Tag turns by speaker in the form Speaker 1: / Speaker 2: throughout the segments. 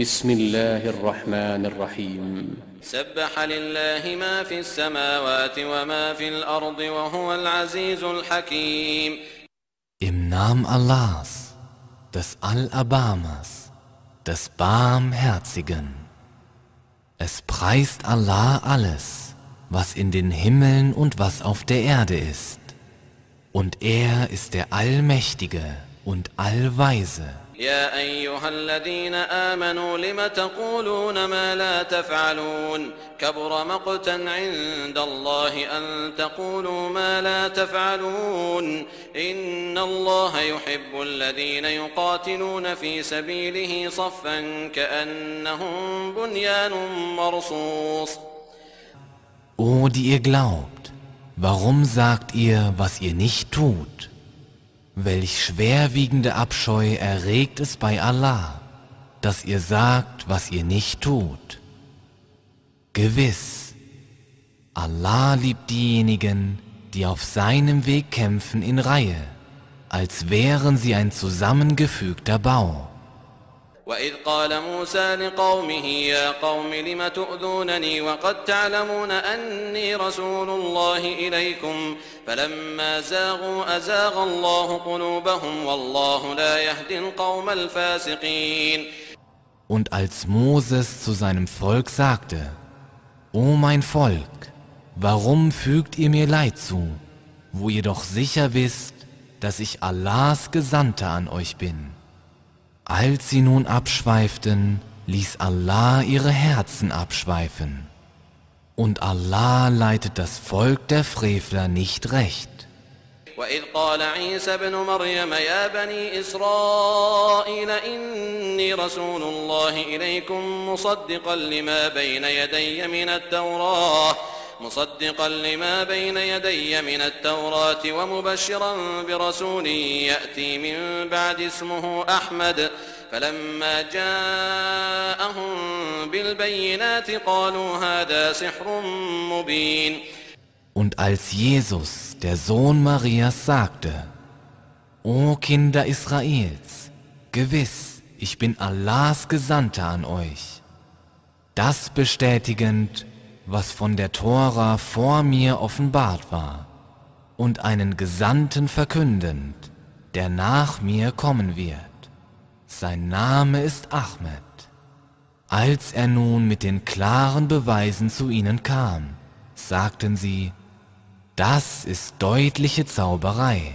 Speaker 1: بسم الله الرحمن الرحيم
Speaker 2: سبح لله ما في السماوات وما في الأرض وهو العزيز الحكيم
Speaker 1: Im Namen Allahs, des Al-Abamas, des Barmherzigen. Es preist Allah alles, was in den Himmeln und was auf der Erde ist. Und er ist der Allmächtige und Allweise.
Speaker 2: يا أيها الذين آمنوا لم تقولون ما لا تفعلون كبر مقتا عند الله أن تقولوا ما لا تفعلون إن الله يحب الذين يقاتلون في سبيله صفا كأنهم بنيان مرصوص
Speaker 1: O, die ihr glaubt, warum sagt ihr, was ihr nicht tut? Welch schwerwiegende Abscheu erregt es bei Allah, dass ihr sagt, was ihr nicht tut. Gewiss, Allah liebt diejenigen, die auf seinem Weg kämpfen in Reihe, als wären sie ein zusammengefügter Bau.
Speaker 2: وإذ قال موسى لقومه يا قوم لم تؤذونني وقد تعلمون أني رسول الله إليكم فلما زاغوا أزاغ الله قلوبهم والله لا يهدي القوم الفاسقين
Speaker 1: Und als Moses zu seinem Volk sagte, O mein Volk, warum fügt ihr mir Leid zu, wo ihr doch sicher wisst, dass ich Allahs Gesandter an euch bin? Als sie nun abschweiften, ließ Allah ihre Herzen abschweifen. Und Allah leitet das Volk der Frevler nicht recht.
Speaker 2: وإذ قال عيسى ابن مريم يا بني إسرائيل إني رسول الله إليكم مصدقا لما بين يدي من التوراة مصدقا لما بين يدي من التوراة ومبشرا برسول يأتي من بعد اسمه أحمد فلما جاءهم بالبينات قالوا هذا سحر مبين
Speaker 1: Und als Jesus, der Sohn Marias, sagte, O Kinder Israels, gewiss, ich bin Allahs Gesandter an euch, das bestätigend was von der Tora vor mir offenbart war, und einen Gesandten verkündend, der nach mir kommen wird. Sein Name ist Ahmed. Als er nun mit den klaren Beweisen zu ihnen kam, sagten sie, das ist deutliche Zauberei.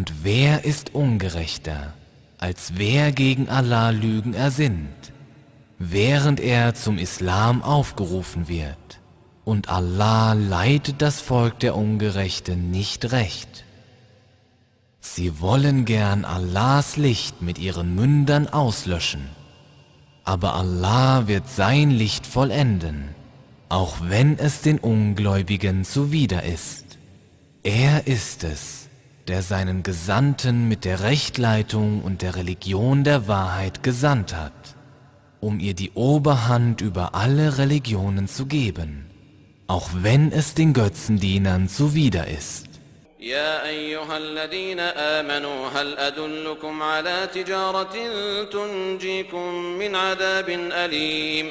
Speaker 1: Und wer ist ungerechter, als wer gegen Allah Lügen ersinnt, während er zum Islam aufgerufen wird? Und Allah leitet das Volk der Ungerechten nicht recht. Sie wollen gern Allahs Licht mit ihren Mündern auslöschen, aber Allah wird sein Licht vollenden, auch wenn es den Ungläubigen zuwider ist. Er ist es, der seinen Gesandten mit der Rechtleitung und der Religion der Wahrheit gesandt hat, um ihr die Oberhand über alle Religionen zu geben, auch wenn es den Götzendienern zuwider ist.
Speaker 2: يا أيها الذين آمنوا هل أدلكم على تجارة تنجيكم من عذاب أليم؟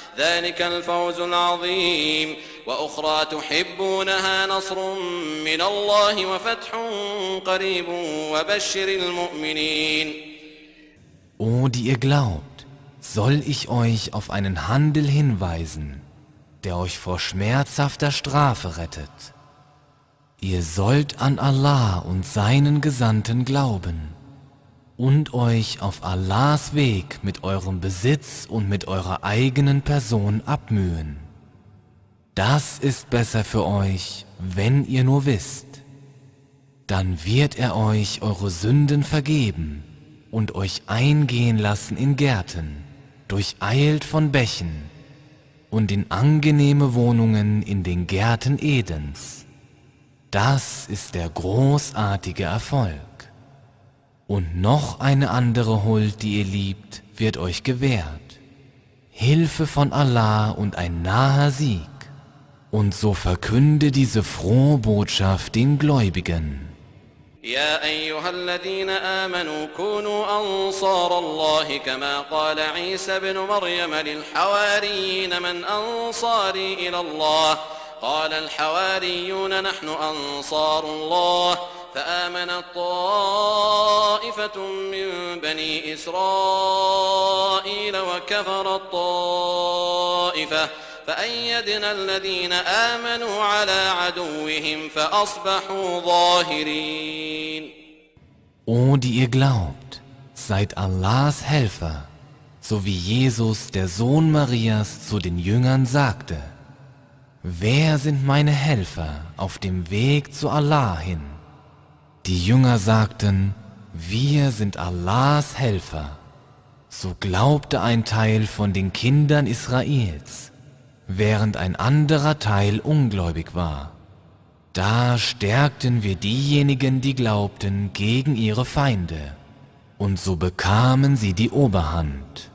Speaker 2: ذلك الفوز العظيم وأخرى تحبونها نصر من الله وفتح قريب وبشر المؤمنين
Speaker 1: O die ihr glaubt, soll ich euch auf einen Handel hinweisen, der euch vor schmerzhafter Strafe rettet. Ihr sollt an Allah und seinen Gesandten glauben und euch auf Allahs Weg mit eurem Besitz und mit eurer eigenen Person abmühen. Das ist besser für euch, wenn ihr nur wisst. Dann wird er euch eure Sünden vergeben und euch eingehen lassen in Gärten, durcheilt von Bächen und in angenehme Wohnungen in den Gärten Edens. Das ist der großartige Erfolg und noch eine andere Huld, die ihr liebt, wird euch gewährt. Hilfe von Allah und ein naher Sieg. Und so verkünde diese frohe Botschaft den Gläubigen.
Speaker 2: يا أيها الذين آمنوا كونوا أنصار الله كما قال عيسى بن مريم للحواريين من أنصاري إلى الله قال الحواريون نحن أنصار الله فآمن طائفة من بني إسرائيل وكفر الطائفة فأيدنا الذين آمنوا على عدوهم فأصبحوا ظاهرين
Speaker 1: O die ihr glaubt, seid Allahs Helfer, so wie Jesus, der Sohn Marias, zu den Jüngern sagte, Wer sind meine Helfer auf dem Weg zu Allah hin? Die Jünger sagten, wir sind Allahs Helfer. So glaubte ein Teil von den Kindern Israels, während ein anderer Teil ungläubig war. Da stärkten wir diejenigen, die glaubten, gegen ihre Feinde, und so bekamen sie die Oberhand.